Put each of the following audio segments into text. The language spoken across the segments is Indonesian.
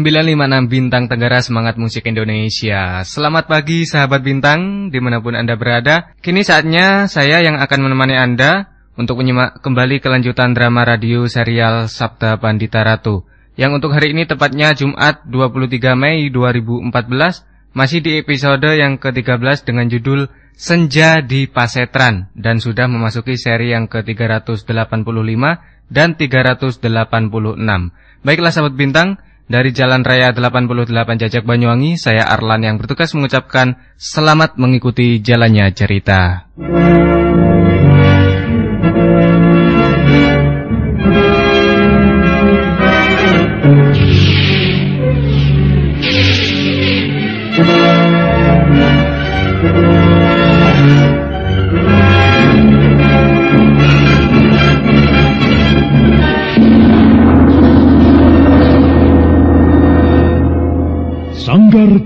956 Bintang Tenggara Semangat Musik Indonesia. Selamat pagi sahabat Bintang di mana pun Anda berada. Kini saatnya saya yang akan menemani Anda Untuk menyimak kembali kelanjutan drama radio serial Sabda Pandita Ratu Yang untuk hari ini tepatnya Jumat 23 Mei 2014 Masih di episode yang ke-13 dengan judul Senja di Pasetran Dan sudah memasuki seri yang ke-385 dan 386 Baiklah sahabat Bintang dari Jalan Raya 88 Jajak Banyuwangi, saya Arlan yang bertugas mengucapkan selamat mengikuti jalannya cerita.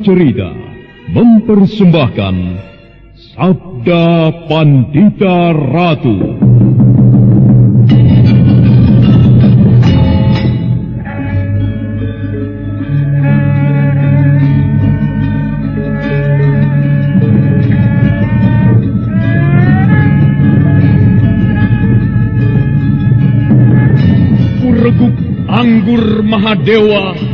Cerita mempersembahkan Sabda Pandita Ratu. Anggur Mahadewa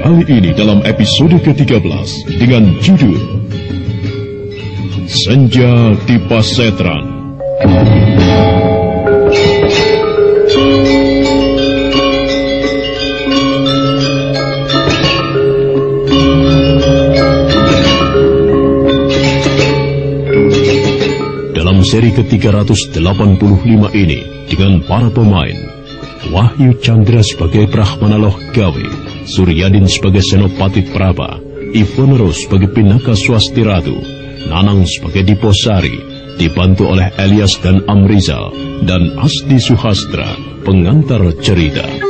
Kali ini dalam episode ke-13 dengan judul Senja di Pasetran. Dalam seri ke-385 ini dengan para pemain Wahyu Chandra sebagai Brahmana Gawe, Suryadin sebagai Senopati Praba, Ivonero sebagai Pinaka Swasti Ratu, Nanang sebagai Diposari, dibantu oleh Elias dan Amrizal, dan Asdi Suhastra, pengantar cerita.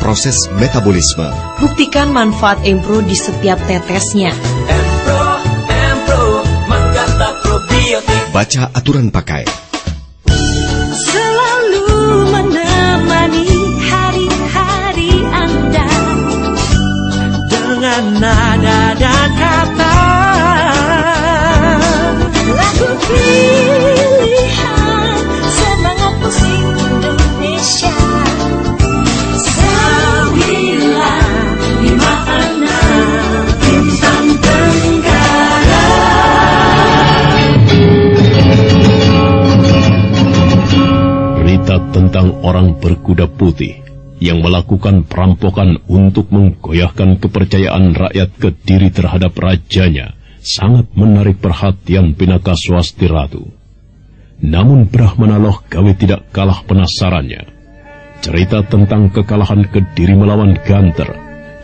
proses metabolisme. Buktikan manfaat M-Pro di setiap tetesnya. M-Pro, M-Pro, menggata probiotik. Baca aturan pakai. Selalu menemani hari-hari Anda Dengan nada dan kata Lagu pilihan tentang orang berkuda putih yang melakukan perampokan untuk menggoyahkan kepercayaan rakyat ke diri terhadap rajanya sangat menarik perhatian Pinaka Swasti Ratu. Namun Brahmana Loh Gawe tidak kalah penasarannya. Cerita tentang kekalahan Kediri melawan Ganter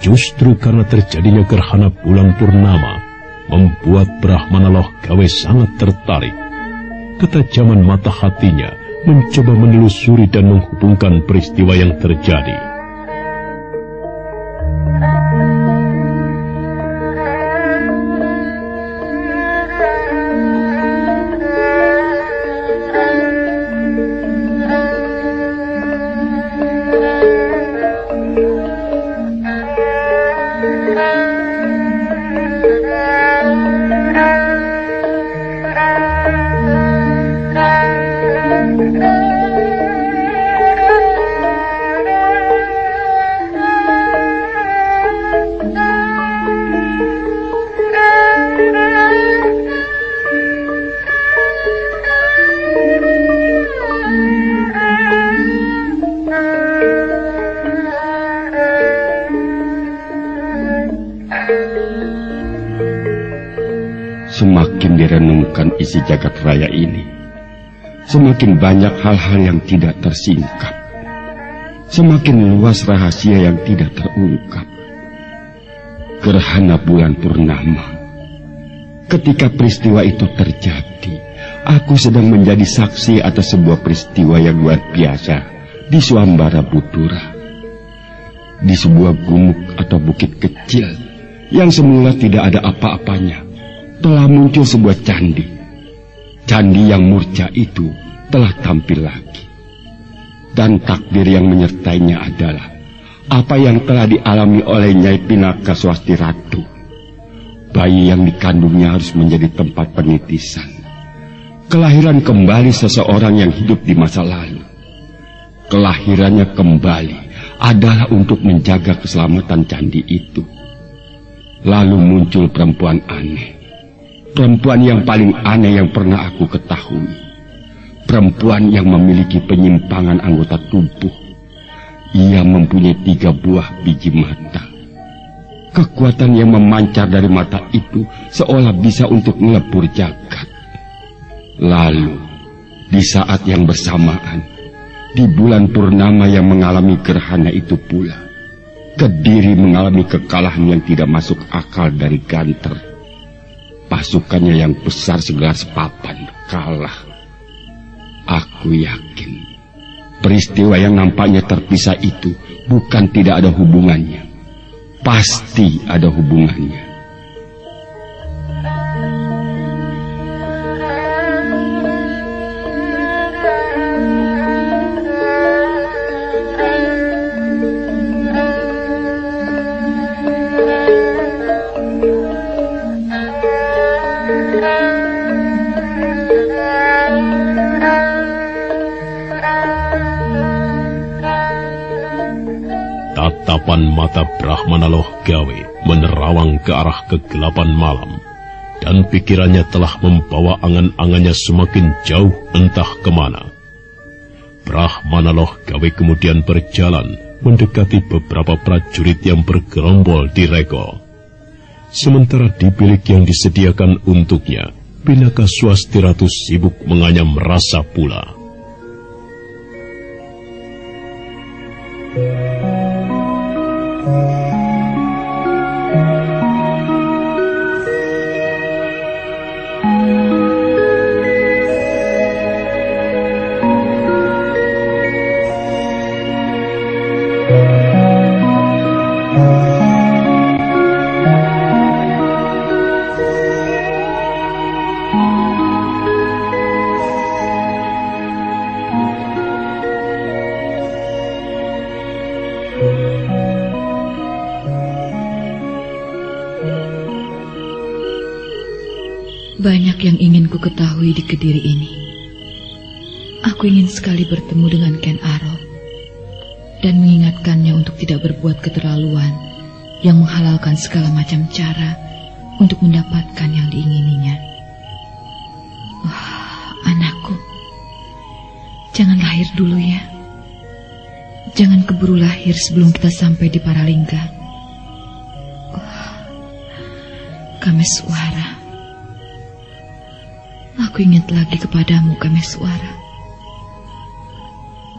justru karena terjadinya gerhana bulan purnama membuat Brahmana Loh Gawe sangat tertarik. Ketajaman mata hatinya mencoba menelusuri dan menghubungkan peristiwa yang terjadi. Isi jagat raya ini, semakin banyak hal-hal yang tidak tersingkap. Semakin luas rahasia yang tidak terungkap. Gerhana bulan purnama. Ketika peristiwa itu terjadi, aku sedang menjadi saksi atas sebuah peristiwa yang luar biasa di Suambara Butura. Di sebuah gumuk atau bukit kecil yang semula tidak ada apa-apanya telah muncul sebuah candi. Candi yang murca itu telah tampil lagi. Dan takdir yang menyertainya adalah apa yang telah dialami oleh Nyai Pinaka Swasti Ratu. Bayi yang dikandungnya harus menjadi tempat penitisan. Kelahiran kembali seseorang yang hidup di masa lalu. Kelahirannya kembali adalah untuk menjaga keselamatan candi itu. Lalu muncul perempuan aneh Perempuan yang paling aneh yang pernah aku ketahui. Perempuan yang memiliki penyimpangan anggota tubuh. Ia mempunyai tiga buah biji mata. Kekuatan yang memancar dari mata itu seolah bisa untuk melebur jagat. Lalu, di saat yang bersamaan, di bulan purnama yang mengalami gerhana itu pula, Kediri mengalami kekalahan yang tidak masuk akal dari Ganter pasukannya yang besar segelas papan kalah. Aku yakin peristiwa yang nampaknya terpisah itu bukan tidak ada hubungannya. Pasti ada hubungannya. Tatapan mata Brahmana Loh Gawe menerawang ke arah kegelapan malam, dan pikirannya telah membawa angan-angannya semakin jauh entah ke mana. Brahmana Loh Gawe kemudian berjalan mendekati beberapa prajurit yang bergerombol di Rego. Sementara di bilik yang disediakan untuknya, Pinaka Swastiratus sibuk menganyam rasa pula. Banyak di Kediri ini. Aku ingin sekali bertemu dengan Ken Arok dan mengingatkannya untuk tidak berbuat keterlaluan yang menghalalkan segala macam cara untuk mendapatkan yang diingininya. Wah, anakku, jangan lahir dulu ya. Jangan keburu lahir sebelum kita sampai di Paralingga. Wah, Kameswara. Ingat lagi kepadamu, Kameswara.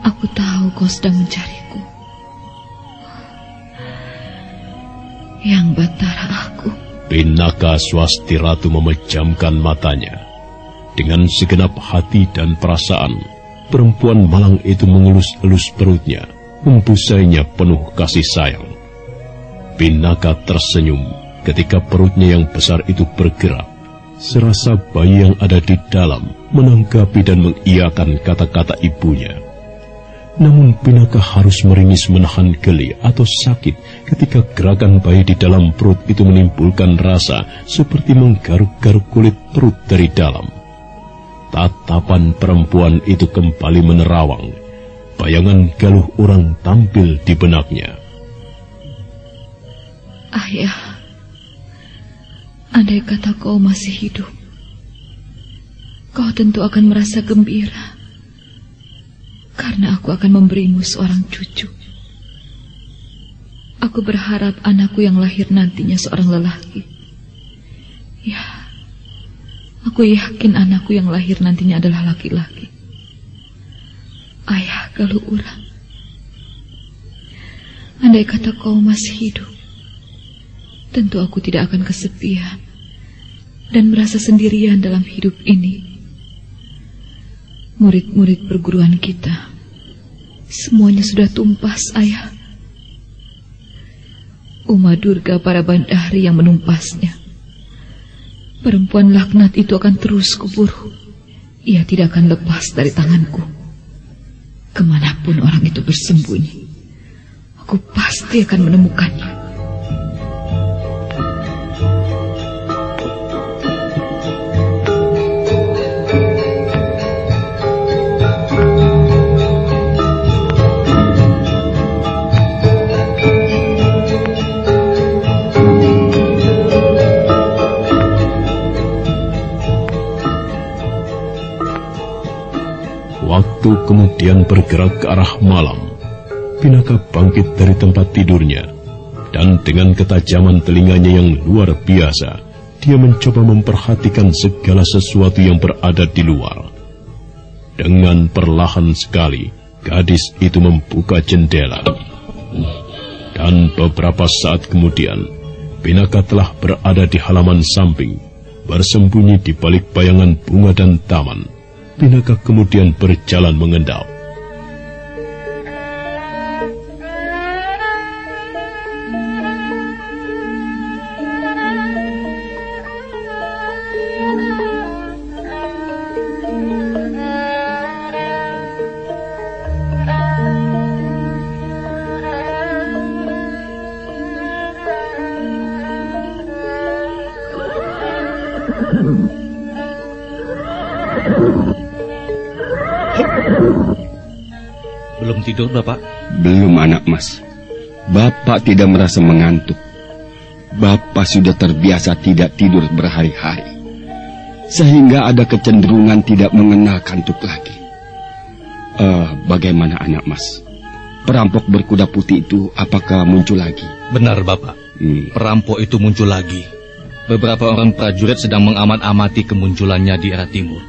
Aku tahu kau sedang mencariku. Yang Batara aku. Pinaka Swasti Ratu memejamkan matanya. Dengan segenap hati dan perasaan, perempuan malang itu mengelus-elus perutnya, membusainya penuh kasih sayang. Pinaka tersenyum ketika perutnya yang besar itu bergerak. Serasa bayi yang ada di dalam menanggapi dan mengiyakan kata-kata ibunya. Namun Pinaka harus meringis menahan geli atau sakit ketika gerakan bayi di dalam perut itu menimbulkan rasa seperti menggaruk-garuk kulit perut dari dalam. Tatapan perempuan itu kembali menerawang. Bayangan galuh orang tampil di benaknya. Ayah, andai kata kau masih hidup, kau tentu akan merasa gembira karena aku akan memberimu seorang cucu. Aku berharap anakku yang lahir nantinya seorang lelaki. Ya, aku yakin anakku yang lahir nantinya adalah laki-laki. Ayah kalau urang. Andai kata kau masih hidup, tentu aku tidak akan kesepian dan merasa sendirian dalam hidup ini. Murid-murid perguruan kita semuanya sudah tumpas, ayah. Uma Durga para bandari yang menumpasnya. Perempuan laknat itu akan terus kuburu. Ia tidak akan lepas dari tanganku. Ke mana pun orang itu bersembunyi, aku pasti akan menemukannya. Waktu kemudian bergerak ke arah malam. Pinaka bangkit dari tempat tidurnya, dan dengan ketajaman telinganya yang luar biasa, dia mencoba memperhatikan segala sesuatu yang berada di luar. Dengan perlahan sekali, gadis itu membuka jendela. Dan beberapa saat kemudian, Pinaka telah berada di halaman samping, bersembunyi di balik bayangan bunga dan taman. Pinaka kemudian berjalan mengendap. Tidur, Bapak? Belum anak mas. Bapak tidak merasa mengantuk. Bapak sudah terbiasa tidak tidur berhari-hari. Sehingga ada kecenderungan tidak mengenal kantuk lagi. Eh, bagaimana anak mas? Perampok berkuda putih itu apakah muncul lagi? Benar, Bapak. Hmm. Perampok itu muncul lagi. Beberapa orang prajurit sedang mengamat-amati kemunculannya di arah timur.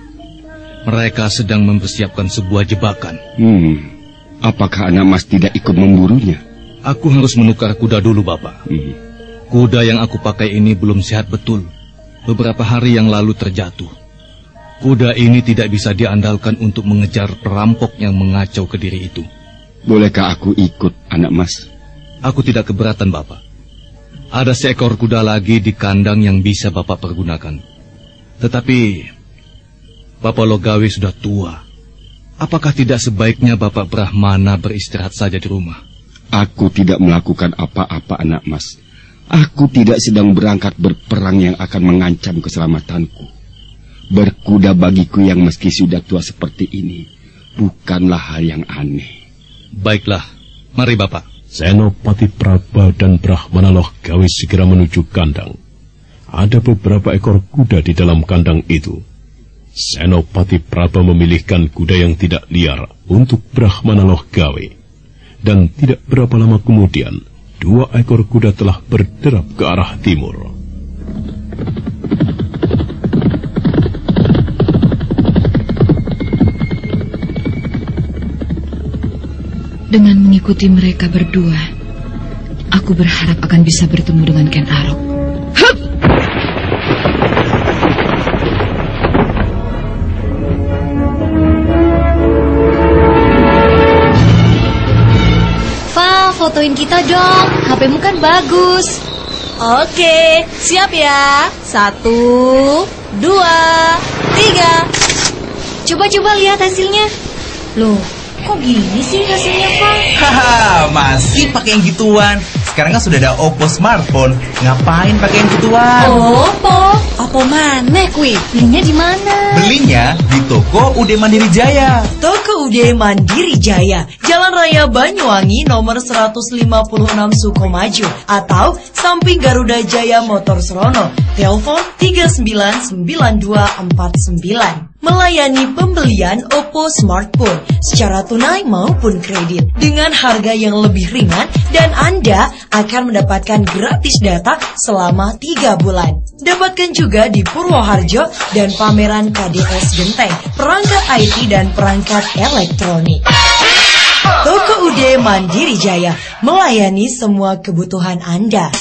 Mereka sedang mempersiapkan sebuah jebakan. Hmm. Apakah anak mas tidak ikut memburunya? Aku harus menukar kuda dulu, Bapak. Hmm. Kuda yang aku pakai ini belum sehat betul. Beberapa hari yang lalu terjatuh. Kuda ini tidak bisa diandalkan untuk mengejar perampok yang mengacau ke diri itu. Bolehkah aku ikut, anak mas? Aku tidak keberatan, Bapak. Ada seekor kuda lagi di kandang yang bisa Bapak pergunakan. Tetapi, Bapak Logawi sudah tua. Apakah tidak sebaiknya Bapak Brahmana beristirahat saja di rumah? Aku tidak melakukan apa-apa, anak mas. Aku tidak sedang berangkat berperang yang akan mengancam keselamatanku. Berkuda bagiku yang meski sudah tua seperti ini, bukanlah hal yang aneh. Baiklah, mari Bapak. Senopati Praba dan Brahmana Gawi segera menuju kandang. Ada beberapa ekor kuda di dalam kandang itu. Senopati Praba memilihkan kuda yang tidak liar untuk Brahmana Gawi. Dan tidak berapa lama kemudian, dua ekor kuda telah berderap ke arah timur. Dengan mengikuti mereka berdua, aku berharap akan bisa bertemu dengan Ken Arok. Fotoin kita dong. HPmu kan bagus. Oke, siap ya. Satu, dua, tiga. Coba-coba lihat hasilnya. Loh, kok gini sih hasilnya, Val? Haha, masih pakai yang gituan. Sekarang kan sudah ada Oppo smartphone. Ngapain pakai yang gituan? Oppo? Oppo mana, kui? Belinya di mana? Belinya di toko UD Mandiri Jaya. Toko UD Mandiri Jaya, Jalan Raya Banyuwangi nomor 156 Sukomaju atau samping Garuda Jaya Motor Serono. Telepon 399249. Melayani pembelian Oppo smartphone secara tunai maupun kredit dengan harga yang lebih ringan dan Anda akan mendapatkan gratis data selama 3 bulan. Dapatkan juga di Purwoharjo dan pameran KDS Genteng, perangkat IT dan perangkat elektronik. Toko UD Mandiri Jaya melayani semua kebutuhan Anda.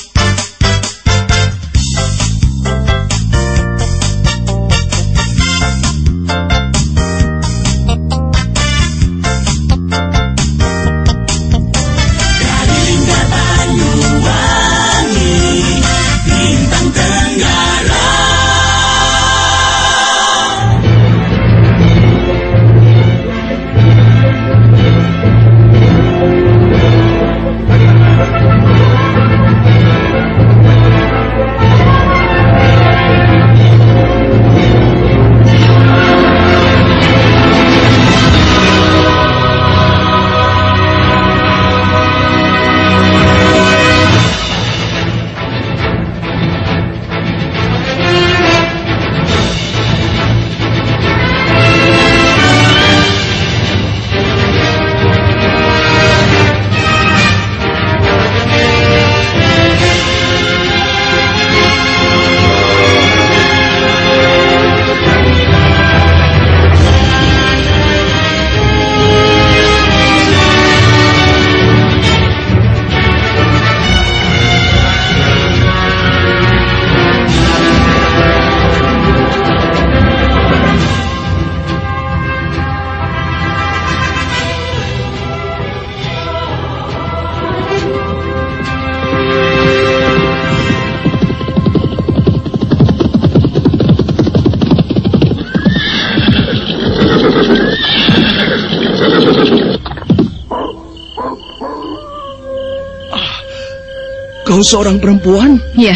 Kau seorang perempuan? Ya,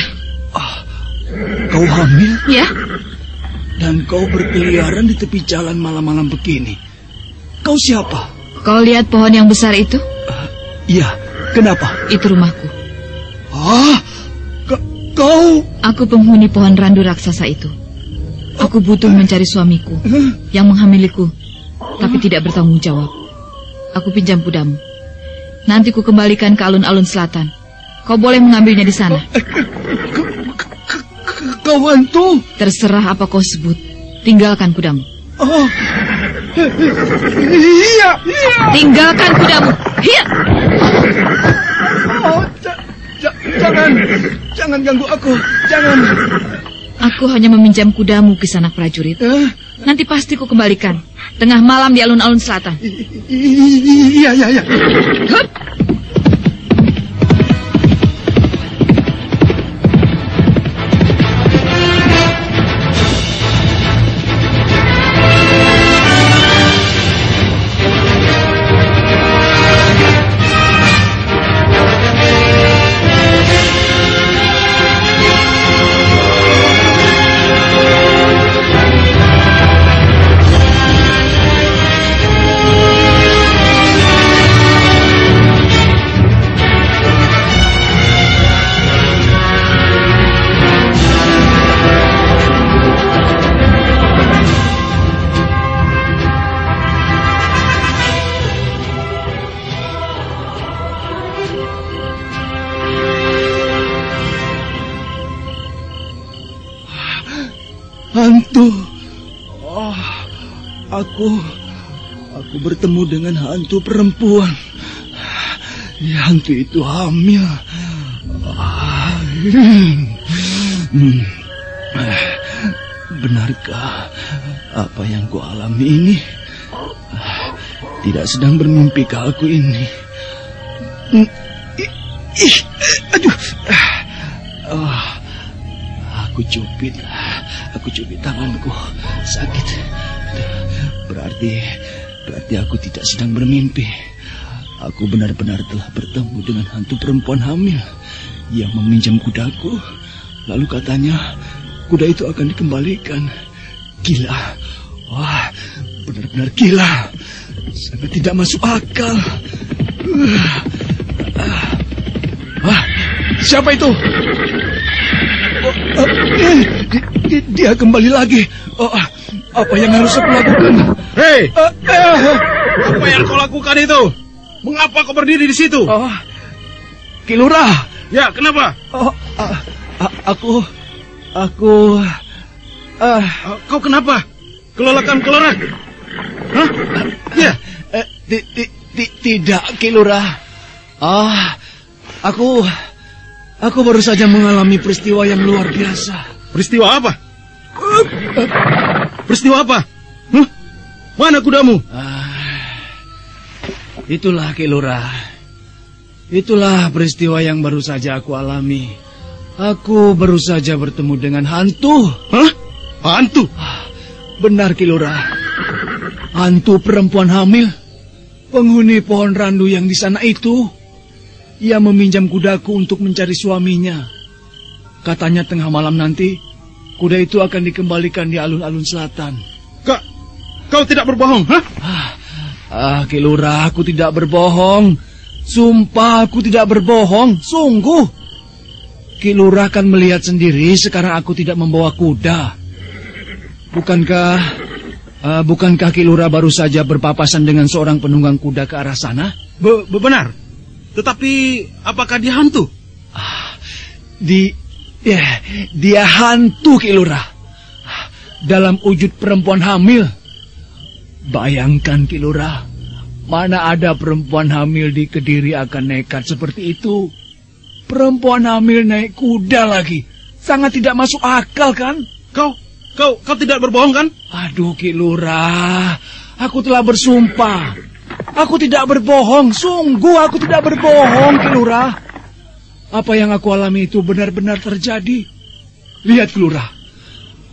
Kau hamil? ya. Dan kau berkeliaran di tepi jalan malam-malam begini. Kau siapa? Kau lihat pohon yang besar itu? Iya, Kenapa? Itu rumahku. Ah, kau... Aku penghuni pohon randu raksasa itu. Aku butuh mencari suamiku yang menghamiliku, tapi tidak bertanggung jawab. Aku pinjam kudamu. Nanti ku kembalikan ke alun-alun selatan. Kau boleh mengambilnya di sana. Kau hantu? Terserah apa kau sebut. Tinggalkan kudamu. Oh. Iya, iya. Tinggalkan kudamu. Oh, ja- jangan, jangan ganggu aku, jangan. Aku hanya meminjam kudamu ke sana prajurit. Nanti pasti ku kembalikan. Tengah malam di alun-alun selatan. Iya, iya, iya. Hup. Hantu. Oh, aku aku bertemu dengan hantu perempuan. Hantu itu hamil. Ah, hmm. Benarkah apa yang ku alami ini? Tidak sedang bermimpi ke aku ini. Aduh. Oh, aku cupit. Cubit tanganku. Sakit. Berarti berarti aku tidak sedang bermimpi. Aku benar-benar telah bertemu dengan hantu perempuan hamil yang meminjam kudaku. Lalu katanya kuda itu akan dikembalikan. Gila. Wah, benar-benar gila. Sangat tidak masuk akal. Wah, siapa itu? Oh, oh, eh, di- di- dia kembali lagi. Oh, ah, apa yang harus aku lakukan? Hei, Eh, eh, apa yang kau lakukan itu? Mengapa kau berdiri di situ? Oh, Kilura. Ya, kenapa? Oh, ah, ah, aku, aku, ah, kau kenapa? Kelelakan kelelak? Hah? Ya. Eh, ti, ti, ti, tidak, Kilura. Ah, aku, aku baru saja mengalami peristiwa yang luar biasa. Peristiwa apa? Peristiwa apa? Huh? Mana kudamu? Itulah Kilura. Itulah peristiwa yang baru saja aku alami. Aku baru saja bertemu dengan hantu. Hah? Hantu? Benar Kilura. Hantu perempuan hamil. Penghuni pohon randu yang di sana itu. Ia meminjam kudaku untuk mencari suaminya. Katanya tengah malam nanti, kuda itu akan dikembalikan di alun-alun selatan. Kak, kau tidak berbohong, hah? Ah, Kilura, aku tidak berbohong. Sumpah, aku tidak berbohong. Sungguh. Kilura kan melihat sendiri sekarang aku tidak membawa kuda. Bukankah, ah, bukankah Kilura baru saja berpapasan dengan seorang penunggang kuda ke arah sana? Be benar. Tetapi apakah dia hantu? Di, ya, dia hantu Kilura. Dalam wujud perempuan hamil. Bayangkan Kilura, mana ada perempuan hamil di Kediri akan nekat seperti itu. Perempuan hamil naik kuda lagi. Sangat tidak masuk akal kan? Kau, kau, kau tidak berbohong kan? Aduh Kilura, aku telah bersumpah. Aku tidak berbohong, sungguh aku tidak berbohong Kilura. Apa yang aku alami itu benar-benar terjadi. Lihat Kilura,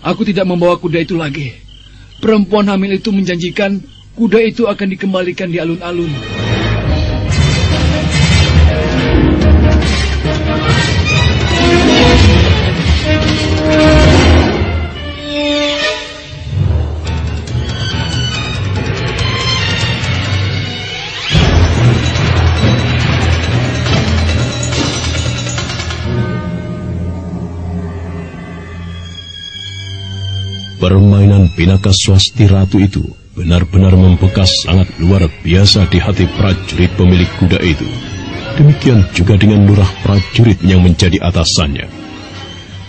aku tidak membawa kuda itu lagi. Perempuan hamil itu menjanjikan kuda itu akan dikembalikan di alun-alun. Permainan Pinaka Swasti Ratu itu benar-benar membekas sangat luar biasa di hati prajurit pemilik kuda itu. Demikian juga dengan lurah prajurit yang menjadi atasannya.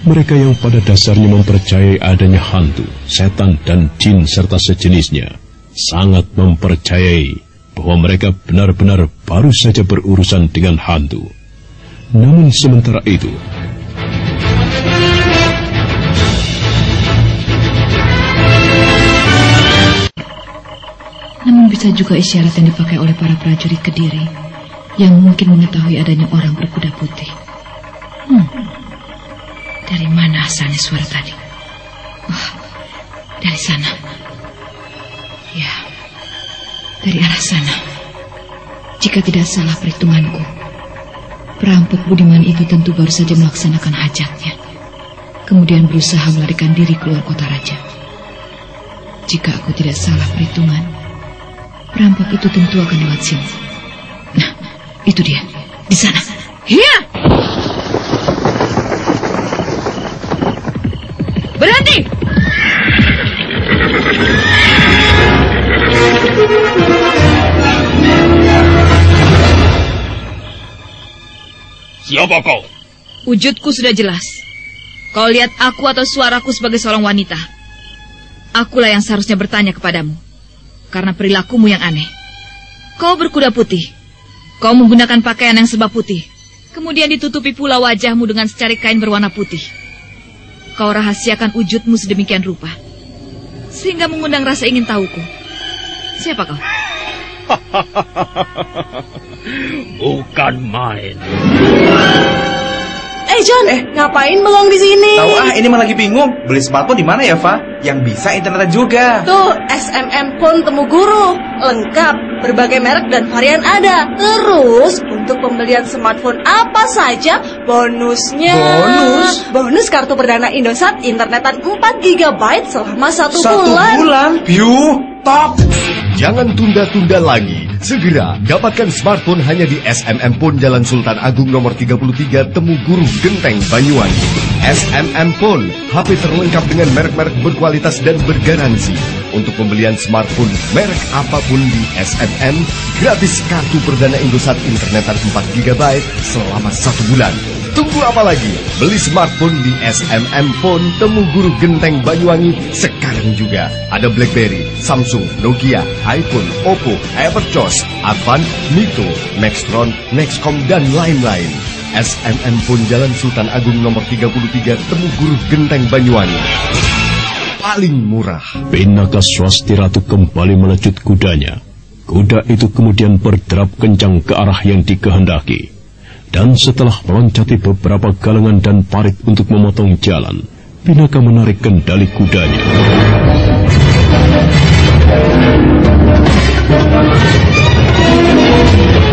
Mereka yang pada dasarnya mempercayai adanya hantu, setan, dan jin serta sejenisnya, sangat mempercayai bahwa mereka benar-benar baru saja berurusan dengan hantu. Namun sementara itu, Namun bisa juga isyarat yang dipakai oleh para prajurit Kediri yang mungkin mengetahui adanya orang berkuda putih. Hmm. Dari mana asalnya suara tadi? Oh, dari sana. Ya, dari arah sana. Jika tidak salah perhitunganku, perampok Budiman itu tentu baru saja melaksanakan hajatnya. Kemudian berusaha melarikan diri keluar kota raja. Jika aku tidak salah perhitungan, perampok itu tentu akan lewat sini. Nah, itu dia, di sana. Iya! Berhenti! Siapa kau? Wujudku sudah jelas. Kau lihat aku atau suaraku sebagai seorang wanita. Akulah yang seharusnya bertanya kepadamu. Karena perilakumu yang aneh. Kau berkuda putih. Kau menggunakan pakaian yang sebab putih. Kemudian ditutupi pula wajahmu dengan secari kain berwarna putih. Kau rahasiakan wujudmu sedemikian rupa. Sehingga mengundang rasa ingin tahuku. Siapa kau? Bukan main. Eh John, eh ngapain bengong di sini? Tahu ah, ini mah lagi bingung. Beli smartphone di mana ya, Fa? Yang bisa internet juga. Tuh, SMM Phone Temu Guru. Lengkap, berbagai merek dan varian ada. Terus, untuk pembelian smartphone apa saja, bonusnya... Bonus? Bonus kartu perdana Indosat internetan 4 GB selama satu, Satu bulan. bulan? View, top. Jangan tunda-tunda lagi. Segera dapatkan smartphone hanya di SMM Phone Jalan Sultan Agung nomor 33 Temu Guru Genteng Banyuwangi. SMM Phone, HP terlengkap dengan merek-merek berkualitas dan bergaransi. Untuk pembelian smartphone merek apa pun di SMM, gratis kartu perdana Indosat internetan 4 GB selama satu bulan. Tunggu apa lagi? Beli smartphone di SMM Phone Temu Guru Genteng Banyuwangi sekarang juga. Ada BlackBerry, Samsung, Nokia, iPhone, Oppo, Everchoss, Advan, Mito, Maxtron, Nexcom, dan lain-lain. SMM Phone Jalan Sultan Agung nomor 33 Temu Guru Genteng Banyuwangi. Paling murah. Pinaka Swasti Ratu kembali melecut kudanya. Kuda itu kemudian berderap kencang ke arah yang dikehendaki. Dan setelah meloncati beberapa galangan dan parit untuk memotong jalan, Pinaka menarik kendali kudanya. Siapa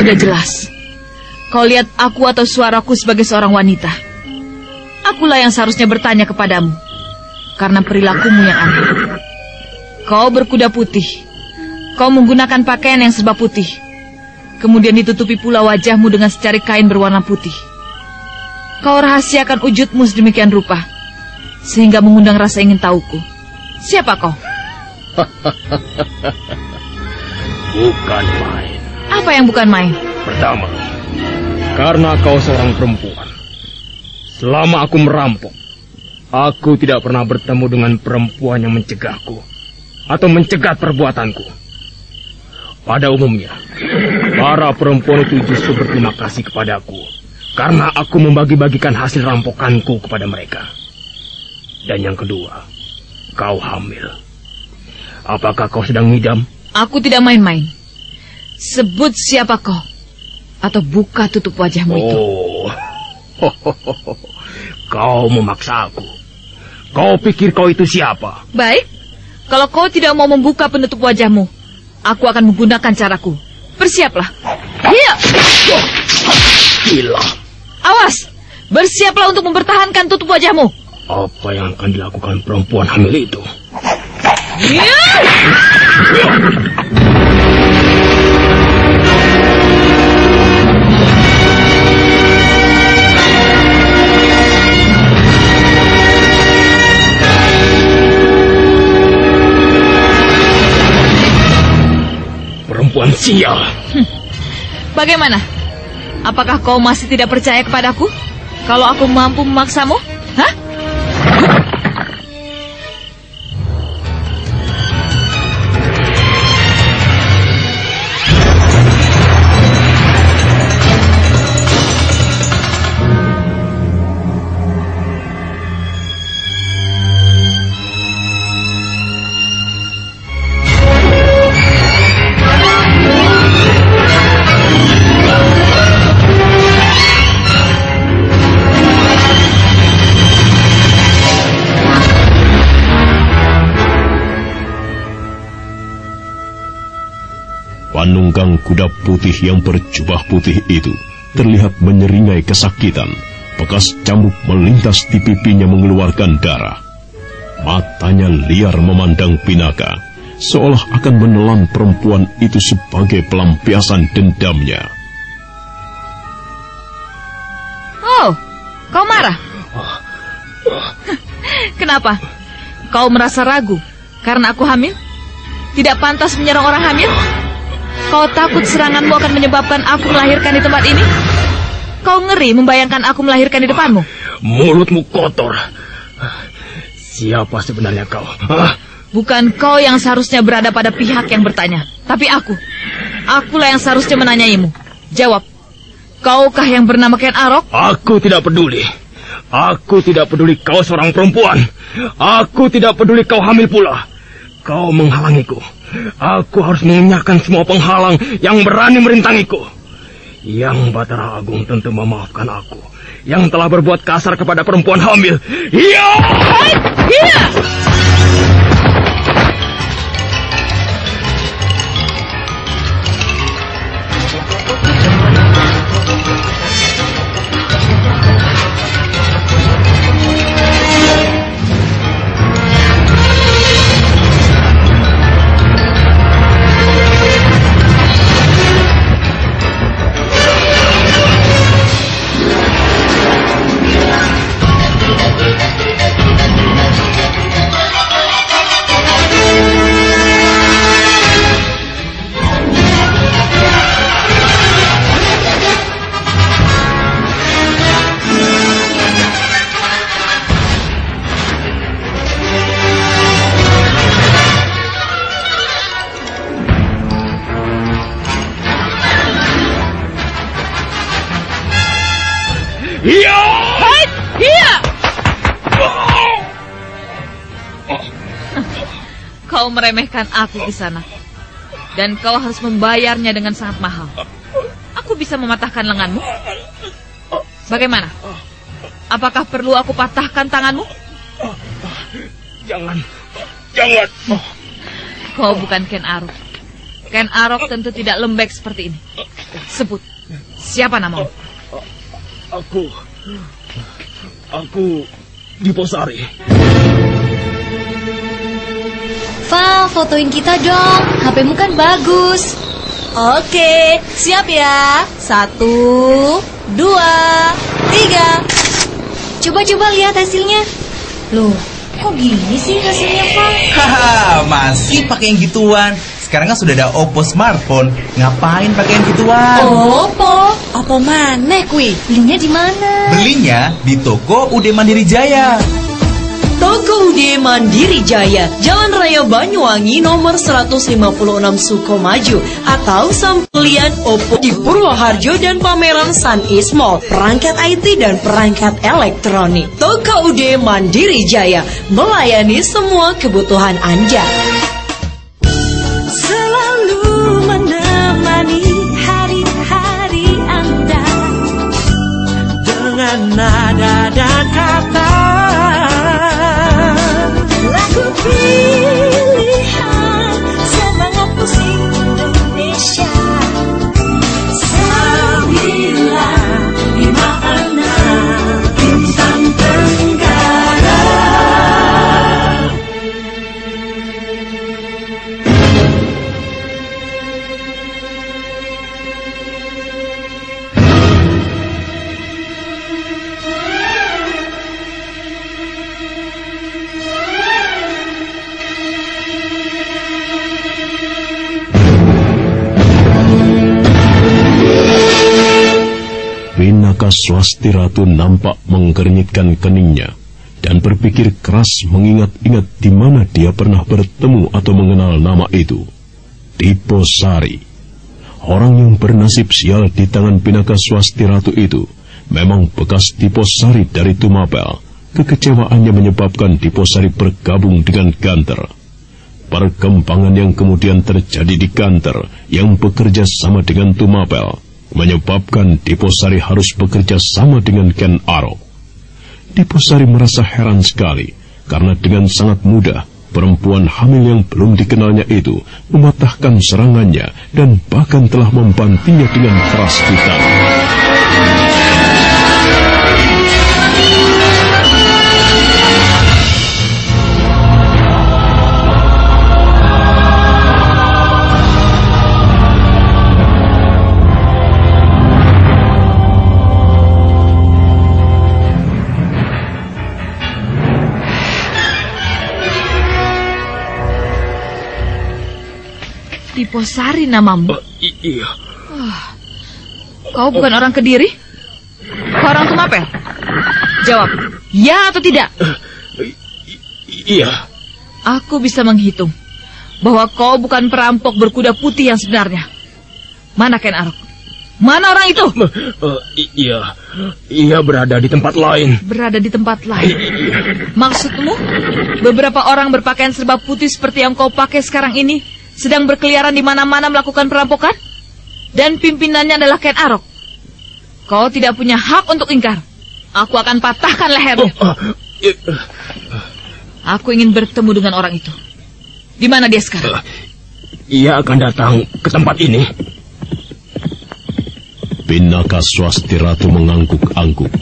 sudah jelas. Kau lihat aku atau suaraku sebagai seorang wanita. Akulah yang seharusnya bertanya kepadamu. Karena perilakumu yang aneh. Kau berkuda putih. Kau menggunakan pakaian yang serba putih. Kemudian ditutupi pula wajahmu dengan secari kain berwarna putih. Kau rahasiakan wujudmu sedemikian rupa. Sehingga mengundang rasa ingin tahuku. Siapa kau? Bukan main. Apa yang bukan main? Pertama, karena kau seorang perempuan. Selama aku merampok, aku tidak pernah bertemu dengan perempuan yang mencegahku atau mencegat perbuatanku. Pada umumnya, para perempuan itu justru berterima kasih kepadaku karena aku membagi-bagikan hasil rampokanku kepada mereka. Dan yang kedua, kau hamil. Apakah kau sedang ngidam? Aku tidak main-main. Sebut siapa kau. Atau buka tutup wajahmu itu. Oh, kau memaksa aku. Kau pikir kau itu siapa? Baik, kalau kau tidak mau membuka penutup wajahmu, aku akan menggunakan caraku. Bersiaplah. Iya. Gila. Awas, bersiaplah untuk mempertahankan tutup wajahmu. Apa yang akan dilakukan perempuan hamil itu? Iya. Perempuan sial. Hmm. Bagaimana? Apakah kau masih tidak percaya kepadaku? Kalau aku mampu memaksamu? Hah? Kuda putih yang berjubah putih itu terlihat menyeringai kesakitan. Bekas cambuk melintas di pipinya mengeluarkan darah. Matanya liar memandang Pinaka, seolah akan menelan perempuan itu sebagai pelampiasan dendamnya. Oh, kau marah? Kenapa? Kau merasa ragu karena aku hamil? Tidak pantas menyerang orang hamil? Kau takut seranganmu akan menyebabkan aku melahirkan di tempat ini? Kau ngeri membayangkan aku melahirkan di depanmu? Mulutmu kotor. Siapa sebenarnya kau? Hah? Bukan kau yang seharusnya berada pada pihak yang bertanya, tapi aku. Akulah yang seharusnya menanyaimu. Jawab. Kaukah yang bernama Ken Arok? Aku tidak peduli. Aku tidak peduli kau seorang perempuan. Aku tidak peduli kau hamil pula. Kau menghalangiku. Aku harus mengenyahkan semua penghalang yang berani merintangiku. Yang Batara Agung tentu memaafkan aku. Yang telah berbuat kasar kepada perempuan hamil. Iya! Iya! Meremehkan aku di sana. Dan kau harus membayarnya dengan sangat mahal. Aku bisa mematahkan lenganmu. Bagaimana? Apakah perlu aku patahkan tanganmu? Jangan. Jangan. Kau bukan Ken Arok. Ken Arok tentu tidak lembek seperti ini. Sebut. Siapa namamu? Aku... Aku... Diposari. Val, fotoin kita dong. HPmu kan bagus. Oke, siap ya. Satu, dua, tiga. Coba-coba lihat hasilnya. Loh, kok gini sih hasilnya, Val? Haha, masih pakai yang gituan. Sekarang kan sudah ada Oppo smartphone. Ngapain pakai yang gituan? Oppo? Oppo mana kui? Belinya di mana? Belinya di toko UD Mandiri Jaya. Toko Ude Mandiri Jaya, Jalan Raya Banyuwangi nomor 156 Sukomaju atau Sampulian Oppo di Purwoharjo dan pameran Sun East Mall, perangkat IT dan perangkat elektronik. Toko Ude Mandiri Jaya melayani semua kebutuhan Anda. nada dan kata Swasti Ratu nampak mengkernyitkan keningnya dan berpikir keras mengingat-ingat di mana dia pernah bertemu atau mengenal nama itu. Diposari. Orang yang bernasib sial di tangan Pinaka Swasti Ratu itu memang bekas Diposari dari Tumapel. Kekecewaannya menyebabkan Diposari bergabung dengan Ganter. Perkembangan yang kemudian terjadi di Ganter yang bekerja sama dengan Tumapel menyebabkan Diposari harus bekerja sama dengan Ken Arok. Diposari merasa heran sekali karena dengan sangat mudah perempuan hamil yang belum dikenalnya itu mematahkan serangannya dan bahkan telah membantinya dengan keras tangan. Diposari namamu. iya. Wah, kau bukan orang Kediri? Kau orang Tumapel? Jawab, ya atau tidak? Iya. Aku bisa menghitung bahwa kau bukan perampok berkuda putih yang sebenarnya. Mana Ken Arok? Mana orang itu? I- iya. Iya berada di tempat lain. Berada di tempat lain. Maksudmu, beberapa orang berpakaian serba putih seperti yang kau pakai sekarang ini sedang berkeliaran di mana-mana melakukan perampokan? Dan pimpinannya adalah Ken Arok. Kau tidak punya hak untuk ingkar. Aku akan patahkan lehernya. Aku ingin bertemu dengan orang itu. Di mana dia sekarang? Ia akan datang ke tempat ini. Pinaka Swasti Ratu mengangguk-angguk.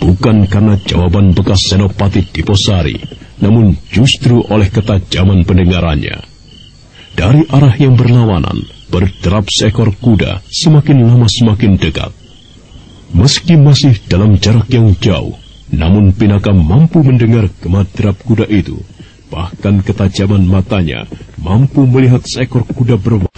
Bukan karena jawaban bekas Senopati Diposari, namun justru oleh ketajaman pendengarannya. Dari arah yang berlawanan, berderap seekor kuda semakin lama semakin dekat. Meski masih dalam jarak yang jauh, namun Pinaka mampu mendengar gemedrap kuda itu. Bahkan ketajaman matanya mampu melihat seekor kuda berwarna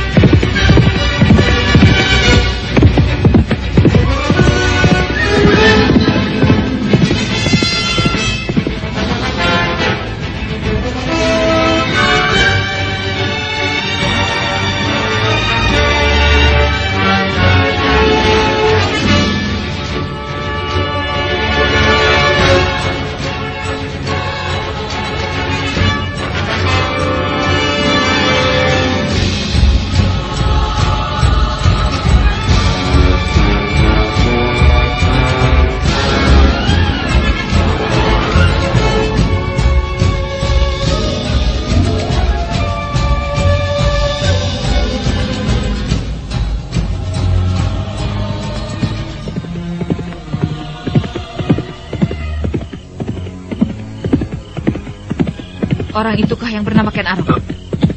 Orang itukah yang bernama Ken Arok?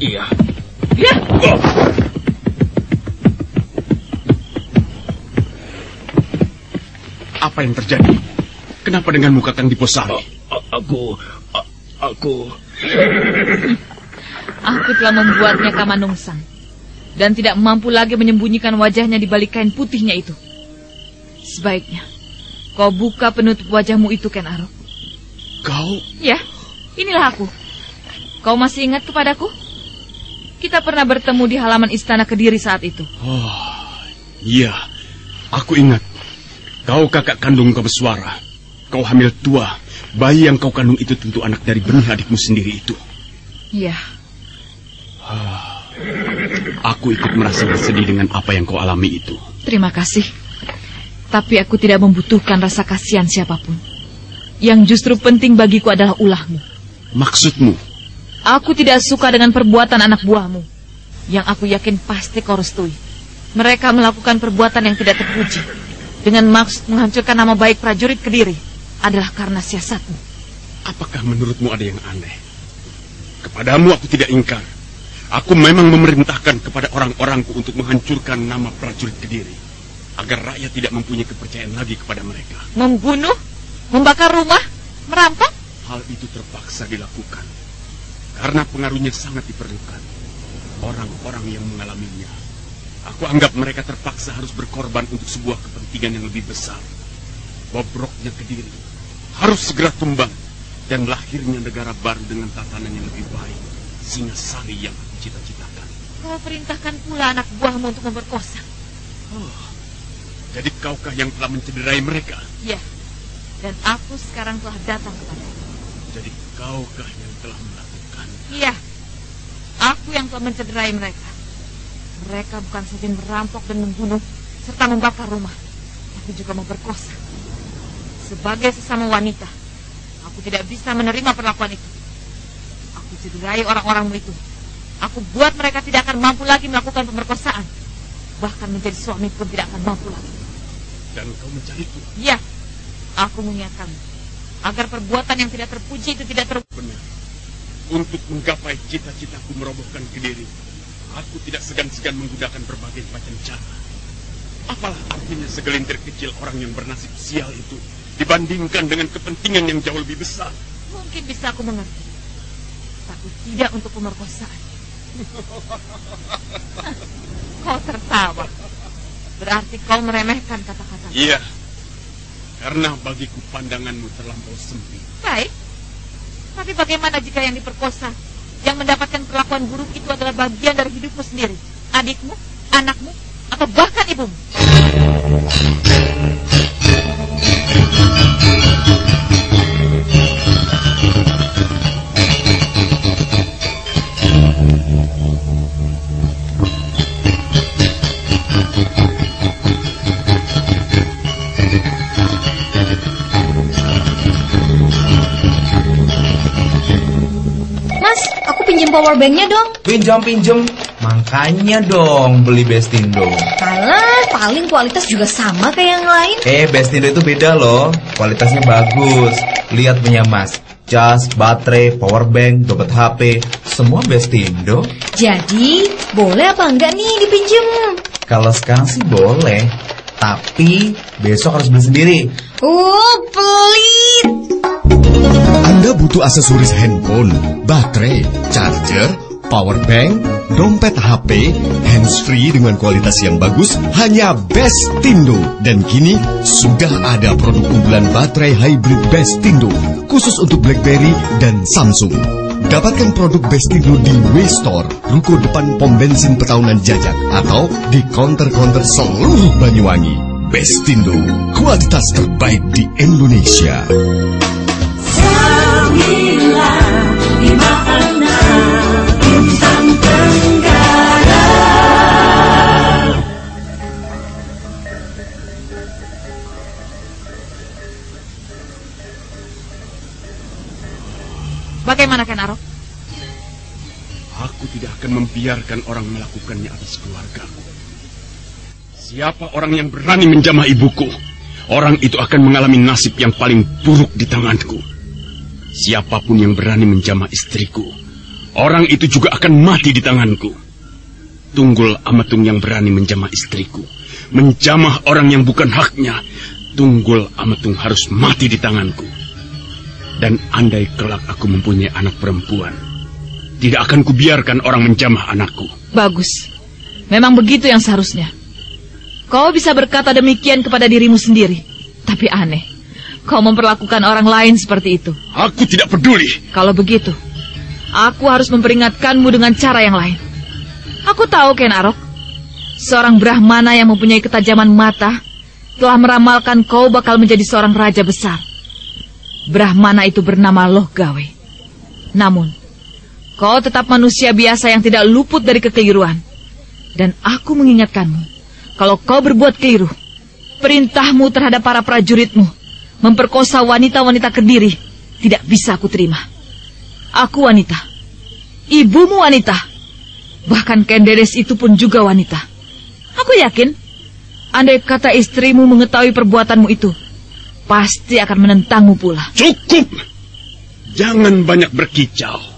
Iya. Ya. Apa yang terjadi? Kenapa dengan muka Kang Diposari? Aku, aku... Aku telah membuatnya kamanungsang. Dan tidak mampu lagi menyembunyikan wajahnya di balik kain putihnya itu. Sebaiknya, kau buka penutup wajahmu itu, Ken Arok. Kau? Ya, inilah aku. Kau masih ingat kepadaku? Kita pernah bertemu di halaman istana Kediri saat itu. Oh, iya. Aku ingat. Kau kakak kandung Kebeswara. Kau hamil tua. Bayi yang kau kandung itu tentu anak dari benih adikmu sendiri itu. Iya, Aku ikut merasa bersedih dengan apa yang kau alami itu. terima kasih. Tapi aku tidak membutuhkan rasa kasihan siapa pun. Yang justru penting bagiku adalah ulahmu. Maksudmu? Aku tidak suka dengan perbuatan anak buahmu. Yang aku yakin pasti kau restui. Mereka melakukan perbuatan yang tidak terpuji. Dengan maksud menghancurkan nama baik prajurit Kediri. Adalah karena siasatmu. Apakah menurutmu ada yang aneh? Kepadamu aku tidak ingkar. Aku memang memerintahkan kepada orang-orangku untuk menghancurkan nama prajurit Kediri. Agar rakyat tidak mempunyai kepercayaan lagi kepada mereka. Membunuh? Membakar rumah? Merampok? Hal itu terpaksa dilakukan. Karena pengaruhnya sangat diperlukan. Orang-orang yang mengalaminya. Aku anggap mereka terpaksa harus berkorban untuk sebuah kepentingan yang lebih besar. bobroknya Kediri harus segera tumbang dan lahirnya negara baru dengan tatanan yang lebih baik. Singasari yang aku cita-citakan. Kau perintahkan pula anak buahmu untuk memperkosa. Oh, jadi kaukah yang telah mencederai mereka? Ya, dan aku sekarang telah datang kepada Jadi kaukah? Iya, aku yang telah mencederai mereka. Mereka bukan saja merampok dan membunuh, serta membakar rumah, tapi juga memperkosa. Sebagai sesama wanita, aku tidak bisa menerima perlakuan itu. Aku cederai orang-orangmu itu. Aku buat mereka tidak akan mampu lagi melakukan pemerkosaan. Bahkan menjadi suami pun tidak akan mampu lagi. Dan kau mencariku? Iya, aku mengingatkanmu. Agar perbuatan yang tidak terpuji itu tidak ter... Benar. Untuk menggapai cita-citaku merobohkan Kediri, aku tidak segan-segan menggunakan berbagai macam cara. Apalah artinya segelintir kecil orang yang bernasib sial itu dibandingkan dengan kepentingan yang jauh lebih besar. Mungkin bisa aku mengerti. Tapi tidak untuk pemerkosaan. kau tertawa. Berarti kau meremehkan kata-kata. Iya. Karena bagiku pandanganmu terlampau sempit. Baik. Tapi bagaimana jika yang diperkosa, yang mendapatkan perlakuan buruk itu adalah bagian dari hidupmu sendiri? Adikmu, anakmu, atau bahkan ibumu? Pinjam power banknya dong. Pinjam pinjam, makanya dong beli Bestindo. Kalah, paling kualitas juga sama kayak yang lain. Eh, Bestindo itu beda loh, kualitasnya bagus. Lihat punya Mas, cas, baterai, power bank, dompet HP, semua Bestindo. Jadi, boleh apa enggak nih dipinjem? Kalau sekarang sih boleh, tapi besok harus beli sendiri. Uh, pelit. Anda butuh aksesoris handphone, baterai, charger, power bank, dompet HP, handsfree dengan kualitas yang bagus hanya Bestindo. Dan kini sudah ada produk unggulan baterai hybrid Bestindo khusus untuk BlackBerry dan Samsung. Dapatkan produk Bestindo di Waystore, ruko depan pom bensin Petaunan Jajak atau di counter-counter seluruh Banyuwangi. Bestindo, kualitas terbaik di Indonesia. Tenggara Bagaimana Ken Arok? Akan membiarkan orang melakukannya atas keluargaku. Siapa orang yang berani menjamah ibuku, orang itu akan mengalami nasib yang paling buruk di tanganku. Siapa pun yang berani menjamah istriku, orang itu juga akan mati di tanganku. Tunggul Amatung yang berani menjamah istriku, menjamah orang yang bukan haknya. Tunggul Amatung harus mati di tanganku. Dan andai kelak aku mempunyai anak perempuan, tidak akan kubiarkan orang menjamah anakku. Bagus. Memang begitu yang seharusnya. Kau bisa berkata demikian kepada dirimu sendiri. Tapi aneh. Kau memperlakukan orang lain seperti itu. Aku tidak peduli. Kalau begitu, aku harus memperingatkanmu dengan cara yang lain. Aku tahu Ken Arok. Seorang Brahmana yang mempunyai ketajaman mata telah meramalkan kau bakal menjadi seorang raja besar. Brahmana itu bernama Loh Gawe. Namun, kau tetap manusia biasa yang tidak luput dari kekeliruan. Dan aku mengingatkanmu, kalau kau berbuat keliru, perintahmu terhadap para prajuritmu memperkosa wanita-wanita kediri tidak bisa aku terima. Aku wanita, ibumu wanita, bahkan Kenderes itu pun juga wanita. Aku yakin, andai kata istrimu mengetahui perbuatanmu itu, pasti akan menentangmu pula. Cukup! Jangan banyak berkicau.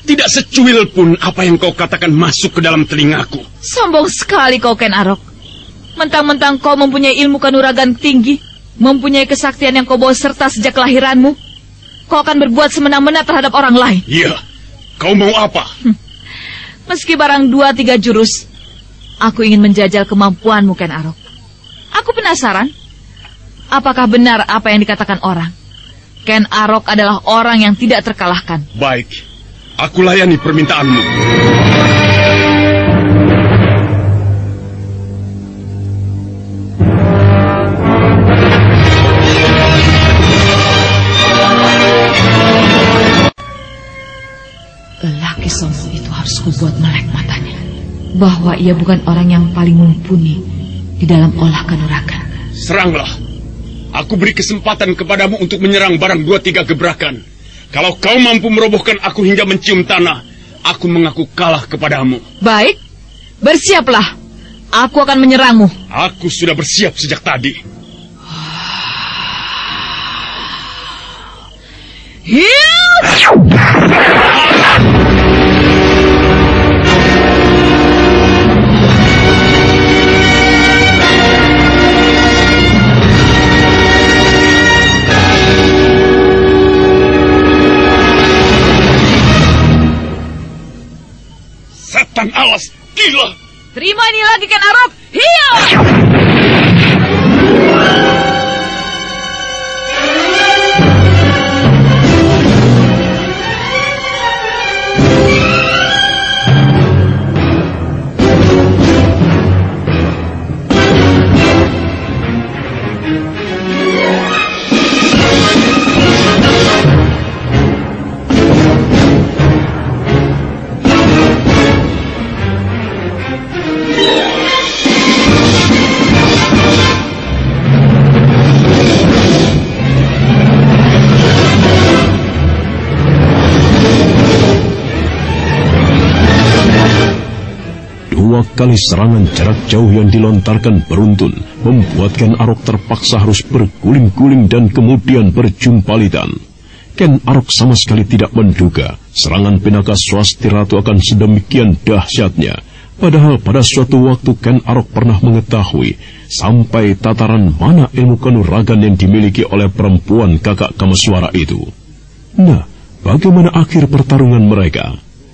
Tidak secuil pun apa yang kau katakan masuk ke dalam telingaku. Sombong sekali kau Ken Arok. Mentang-mentang kau mempunyai ilmu kanuragan tinggi, mempunyai kesaktian yang kau bawa serta sejak kelahiranmu, kau akan berbuat semena-mena terhadap orang lain. Iya, kau mau apa? Meski barang dua tiga jurus, aku ingin menjajal kemampuanmu Ken Arok. Aku penasaran, apakah benar apa yang dikatakan orang? Ken Arok adalah orang yang tidak terkalahkan. Baik, aku layani permintaanmu. Lelaki sombong itu harus kubuat melek matanya. Bahwa ia bukan orang yang paling mumpuni di dalam olah kanuragan. Seranglah. Aku beri kesempatan kepadamu untuk menyerang barang dua tiga gebrakan. Kalau kau mampu merobohkan aku hingga mencium tanah, aku mengaku kalah kepadamu. Baik, bersiaplah. Aku akan menyerangmu. Aku sudah bersiap sejak tadi. Setan alas, gila! Terima ini lagi Ken Arok. Hiya! Dua kali serangan jarak jauh yang dilontarkan beruntun membuat Ken Arok terpaksa harus berguling-guling dan kemudian berjumpalitan. Ken Arok sama sekali tidak menduga serangan Pinaka Swasti Ratu akan sedemikian dahsyatnya. Padahal pada suatu waktu Ken Arok pernah mengetahui sampai tataran mana ilmu kanuragan yang dimiliki oleh perempuan kakak Kamaswara itu. Nah, bagaimana akhir pertarungan mereka?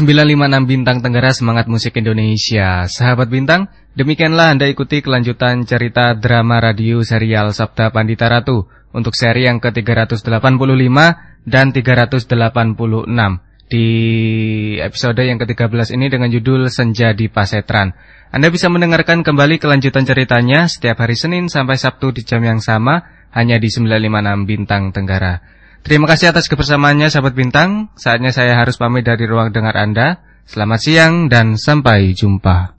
956 Bintang Tenggara Semangat Musik Indonesia. Sahabat Bintang, demikianlah Anda ikuti kelanjutan cerita drama radio serial Sabda Pandita Ratu Untuk seri yang ke-385 dan 386 Di episode yang ke-13 ini dengan judul Senja di Pasetran. Anda bisa mendengarkan kembali kelanjutan ceritanya setiap hari Senin sampai Sabtu di jam yang sama Hanya di 956 Bintang Tenggara Terima kasih atas kebersamaannya sahabat bintang. Saatnya saya harus pamit dari ruang dengar Anda. Selamat siang dan sampai jumpa.